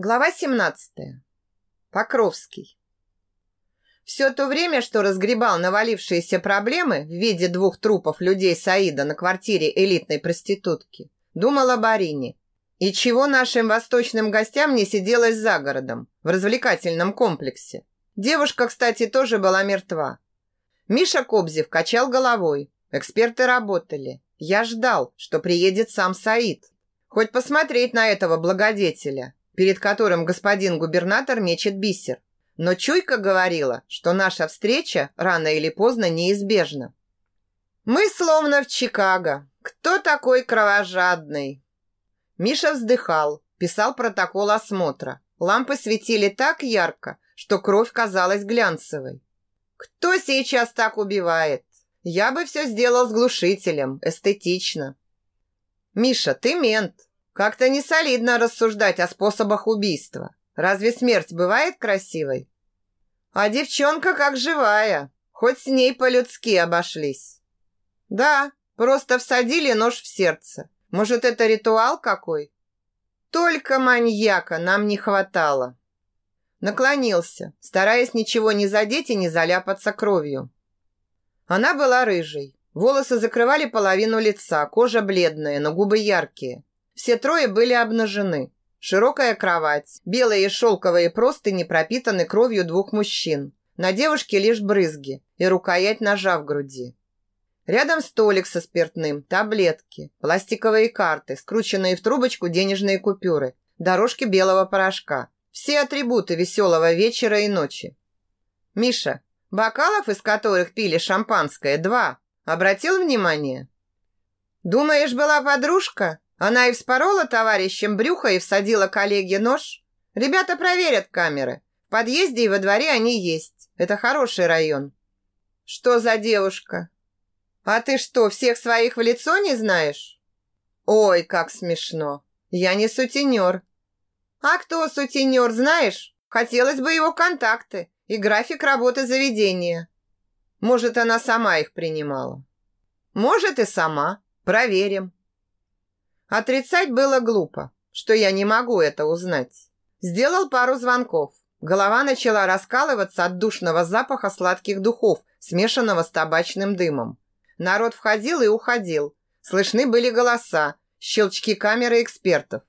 Глава 17. Покровский. Все то время, что разгребал навалившиеся проблемы в виде двух трупов людей Саида на квартире элитной проститутки, думал об Арине. И чего нашим восточным гостям не сиделось за городом, в развлекательном комплексе. Девушка, кстати, тоже была мертва. Миша Кобзев качал головой. Эксперты работали. Я ждал, что приедет сам Саид. Хоть посмотреть на этого благодетеля, перед которым господин губернатор мечет бисер. Но чуйка говорила, что наша встреча рано или поздно неизбежна. Мы словно в Чикаго. Кто такой кровожадный? Миша вздыхал, писал протокол осмотра. Лампы светили так ярко, что кровь казалась глянцевой. Кто сейчас так убивает? Я бы все сделал с глушителем, эстетично. Миша, ты мент. Как-то не солидно рассуждать о способах убийства. Разве смерть бывает красивой? А девчонка как живая, хоть с ней по-людски обошлись. Да, просто всадили нож в сердце. Может, это ритуал какой? Только маньяка нам не хватало. Наклонился, стараясь ничего не задеть и не заляпаться кровью. Она была рыжей. Волосы закрывали половину лица, кожа бледная, но губы яркие. Все трое были обнажены. Широкая кровать, белые шелковые простыни пропитаны кровью двух мужчин. На девушке лишь брызги и рукоять ножа в груди. Рядом столик со спиртным, таблетки, пластиковые карты, скрученные в трубочку денежные купюры, дорожки белого порошка. Все атрибуты веселого вечера и ночи. Миша, бокалов, из которых пили шампанское, два. Обратил внимание? Думаешь, была подружка? Она и вспорола товарищем брюхо и всадила коллеге нож. Ребята проверят камеры. В подъезде и во дворе они есть. Это хороший район. Что за девушка? А ты что, всех своих в лицо не знаешь? Ой, как смешно. Я не сутенер. А кто сутенер, знаешь? Хотелось бы его контакты и график работы заведения. Может, она сама их принимала. Может, и сама. Проверим. Отрицать было глупо, что я не могу это узнать. Сделал пару звонков. Голова начала раскалываться от душного запаха сладких духов, смешанного с табачным дымом. Народ входил и уходил. Слышны были голоса, щелчки камеры экспертов.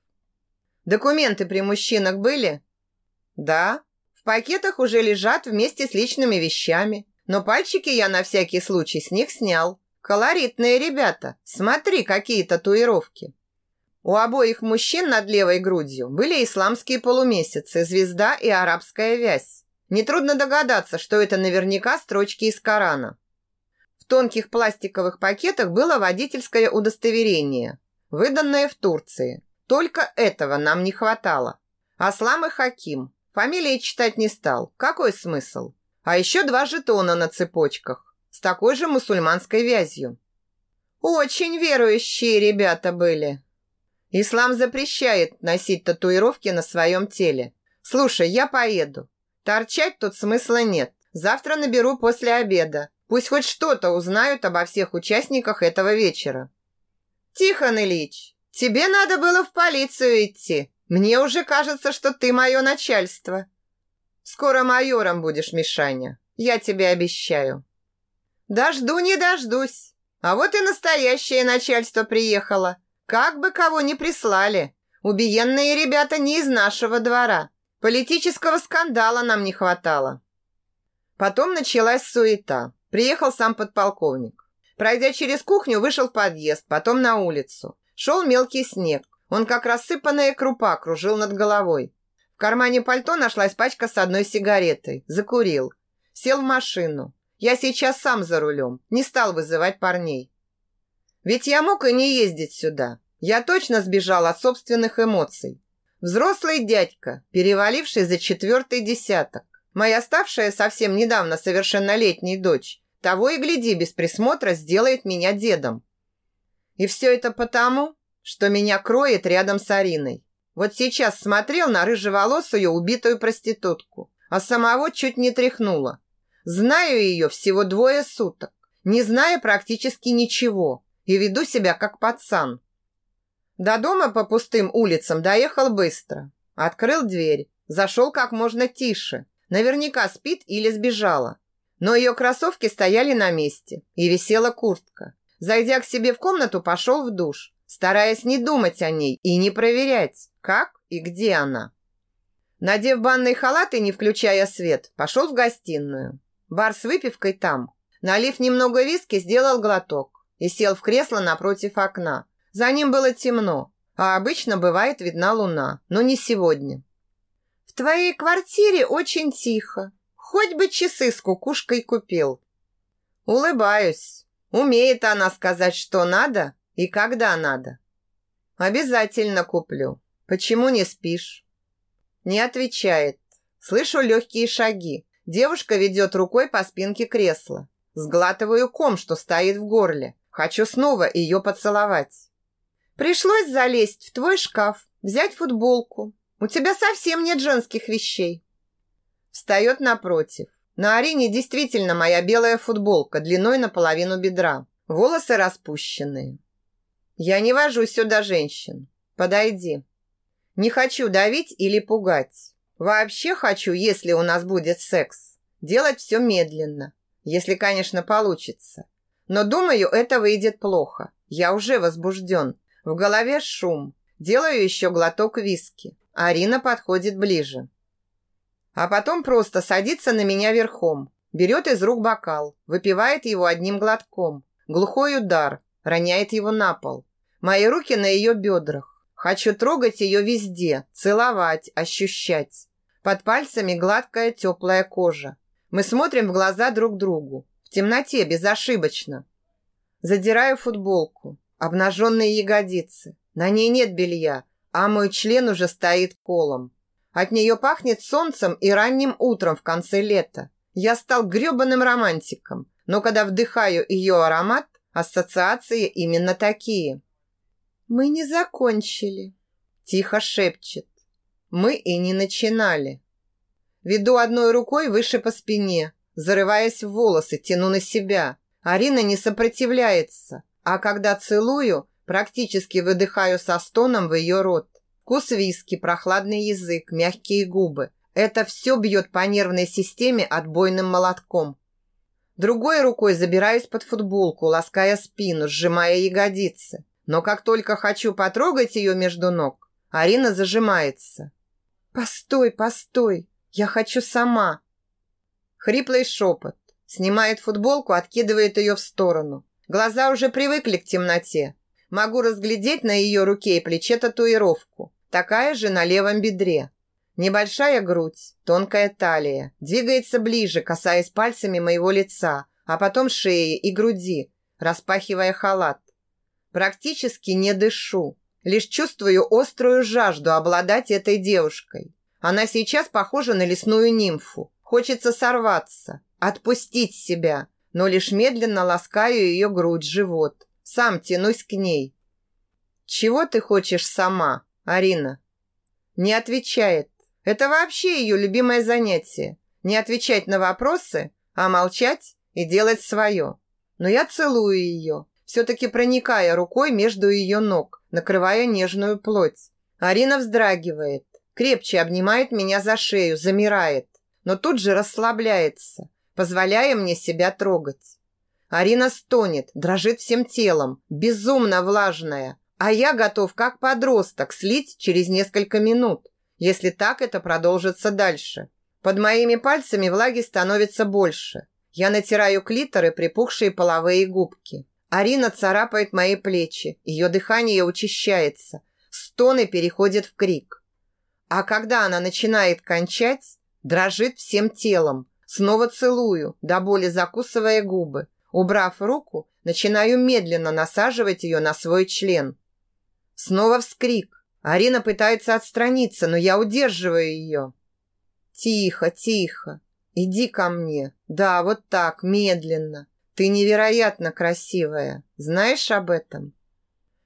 Документы при мужчинах были? Да. В пакетах уже лежат вместе с личными вещами. Но пальчики я на всякий случай с них снял. Колоритные ребята. Смотри, какие татуировки. У обоих мужчин над левой грудью были исламские полумесяцы, звезда и арабская вязь. Нетрудно догадаться, что это наверняка строчки из Корана. В тонких пластиковых пакетах было водительское удостоверение, выданное в Турции. Только этого нам не хватало. Аслам и Хаким. Фамилии читать не стал. Какой смысл? А еще два жетона на цепочках с такой же мусульманской вязью. Очень верующие ребята были. Ислам запрещает носить татуировки на своем теле. Слушай, я поеду. Торчать тут смысла нет. Завтра наберу после обеда. Пусть хоть что-то узнают обо всех участниках этого вечера. Тихон Ильич, тебе надо было в полицию идти. Мне уже кажется, что ты мое начальство. Скоро майором будешь, Мишаня. Я тебе обещаю. Дожду не дождусь. А вот и настоящее начальство приехало. Как бы кого ни прислали. Убиенные ребята не из нашего двора. Политического скандала нам не хватало. Потом началась суета. Приехал сам подполковник. Пройдя через кухню, вышел в подъезд, потом на улицу. Шел мелкий снег. Он, как рассыпанная крупа, кружил над головой. В кармане пальто нашлась пачка с одной сигаретой. Закурил. Сел в машину. Я сейчас сам за рулем. Не стал вызывать парней. Ведь я мог и не ездить сюда. Я точно сбежал от собственных эмоций. Взрослый дядька, переваливший за четвертый десяток. Моя ставшая совсем недавно совершеннолетней дочь, того и гляди, без присмотра сделает меня дедом. И все это потому, что меня кроет рядом с Ариной. Вот сейчас смотрел на рыжеволосую убитую проститутку, а самого чуть не тряхнуло. Знаю ее всего двое суток, не зная практически ничего и веду себя как пацан. До дома по пустым улицам доехал быстро. Открыл дверь, зашел как можно тише. Наверняка спит или сбежала. Но ее кроссовки стояли на месте, и висела куртка. Зайдя к себе в комнату, пошел в душ, стараясь не думать о ней и не проверять, как и где она. Надев банный халат и не включая свет, пошел в гостиную. Бар с выпивкой там. Налив немного виски, сделал глоток и сел в кресло напротив окна. За ним было темно, а обычно бывает видна луна, но не сегодня. В твоей квартире очень тихо. Хоть бы часы с кукушкой купил. Улыбаюсь. Умеет она сказать, что надо и когда надо. Обязательно куплю. Почему не спишь? Не отвечает. Слышу легкие шаги. Девушка ведет рукой по спинке кресла. Сглатываю ком, что стоит в горле. Хочу снова ее поцеловать. Пришлось залезть в твой шкаф, взять футболку. У тебя совсем нет женских вещей. Встает напротив. На Арине действительно моя белая футболка длиной наполовину бедра. Волосы распущенные. Я не вожу сюда женщин. Подойди. Не хочу давить или пугать. Вообще хочу, если у нас будет секс, делать все медленно. Если, конечно, получится. Но думаю, это выйдет плохо. Я уже возбужден. В голове шум. Делаю еще глоток виски. Арина подходит ближе. А потом просто садится на меня верхом. Берет из рук бокал. Выпивает его одним глотком. Глухой удар. Роняет его на пол. Мои руки на ее бедрах. Хочу трогать ее везде. Целовать, ощущать. Под пальцами гладкая теплая кожа. Мы смотрим в глаза друг другу. В темноте, безошибочно. Задираю футболку. Обнаженные ягодицы. На ней нет белья, а мой член уже стоит колом. От нее пахнет солнцем и ранним утром в конце лета. Я стал грёбаным романтиком, но когда вдыхаю ее аромат, ассоциации именно такие. «Мы не закончили», – тихо шепчет. «Мы и не начинали». Веду одной рукой выше по спине, зарываясь в волосы, тяну на себя. Арина не сопротивляется, а когда целую, практически выдыхаю со стоном в ее рот. Вкус виски, прохладный язык, мягкие губы. Это все бьет по нервной системе отбойным молотком. Другой рукой забираюсь под футболку, лаская спину, сжимая ягодицы. Но как только хочу потрогать ее между ног, Арина зажимается. «Постой, постой!» Я хочу сама. Хриплый шепот. Снимает футболку, откидывает ее в сторону. Глаза уже привыкли к темноте. Могу разглядеть на ее руке и плече татуировку. Такая же на левом бедре. Небольшая грудь, тонкая талия. Двигается ближе, касаясь пальцами моего лица, а потом шеи и груди, распахивая халат. Практически не дышу. Лишь чувствую острую жажду обладать этой девушкой. Она сейчас похожа на лесную нимфу. Хочется сорваться, отпустить себя, но лишь медленно ласкаю ее грудь, живот. Сам тянусь к ней. «Чего ты хочешь сама, Арина?» Не отвечает. Это вообще ее любимое занятие. Не отвечать на вопросы, а молчать и делать свое. Но я целую ее, все-таки проникая рукой между ее ног, накрывая нежную плоть. Арина вздрагивает, крепче обнимает меня за шею, замирает, но тут же расслабляется, позволяя мне себя трогать. Арина стонет, дрожит всем телом, безумно влажная, а я готов как подросток слить через несколько минут, если так это продолжится дальше. Под моими пальцами влаги становится больше. Я натираю клитор и припухшие половые губки. Арина царапает мои плечи, ее дыхание учащается, стоны переходят в крик. А когда она начинает кончать, дрожит всем телом. Снова целую, до боли закусывая губы. Убрав руку, начинаю медленно насаживать ее на свой член. Снова вскрик. Арина пытается отстраниться, но я удерживаю ее. Тихо, тихо. Иди ко мне. Да, вот так, медленно. Ты невероятно красивая. Знаешь об этом?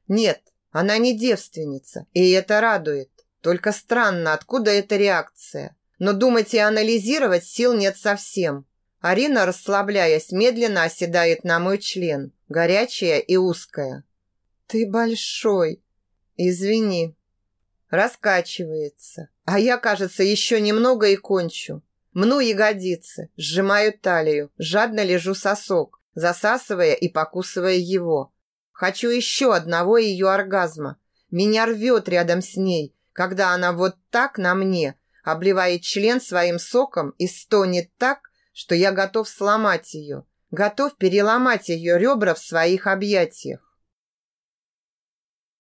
Нет, она не девственница, и это радует. Только странно, откуда эта реакция. Но думать и анализировать сил нет совсем. Арина, расслабляясь, медленно оседает на мой член, горячая и узкая. «Ты большой!» «Извини». Раскачивается. А я, кажется, еще немного и кончу. Мну ягодицы, сжимаю талию, жадно лежу сосок, засасывая и покусывая его. Хочу еще одного ее оргазма. Меня рвет рядом с ней, когда она вот так на мне, обливает член своим соком и стонет так, что я готов сломать ее, готов переломать ее ребра в своих объятиях.